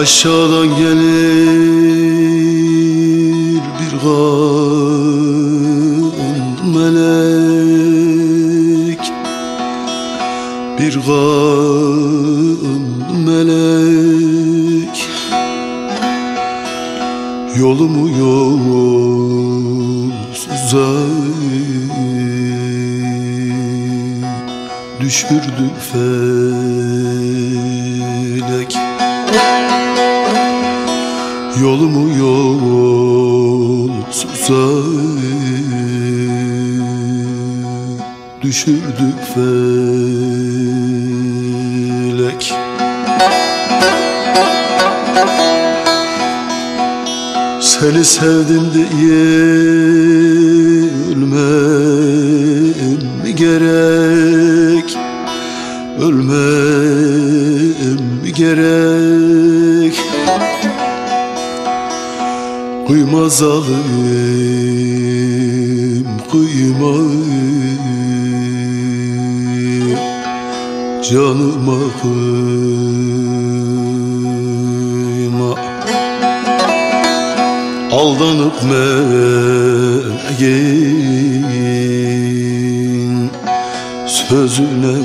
Aşağıdan gelir bir kan melek. Bir kan melek. Yolumu yolsuza düşürdü felek Yolumu yolsuza düşürdü felek. Seni sevdim diye ölmem mi gerek? Ölmem mi gerek Kıyma zalim kıyma Canıma kıyma. Aldanıp meleğin Sözüne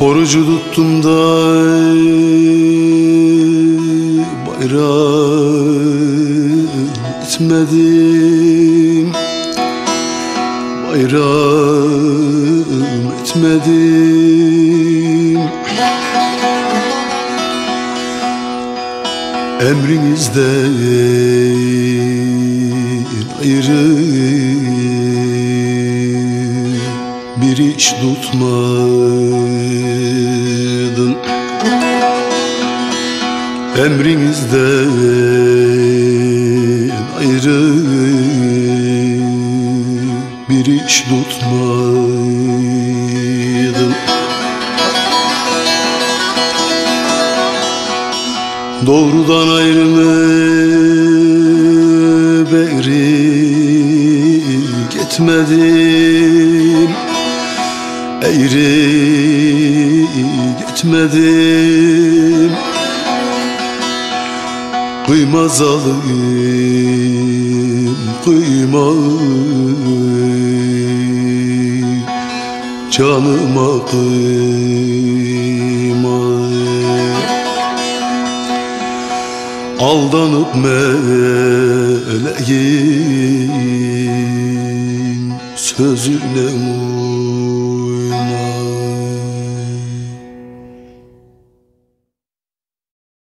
Orucu tuttum da bayram etmedim. Bayram etmedim. Emrinizden ayrı bir iş tutmadın. Emrinizden ayrı bir iş tutmadın. Doğrudan ayrımı beri gitmedim Eğri gitmedim. Kıyma zalim kıyma Canıma kıyma Aldanıp meleğin sözüne uyma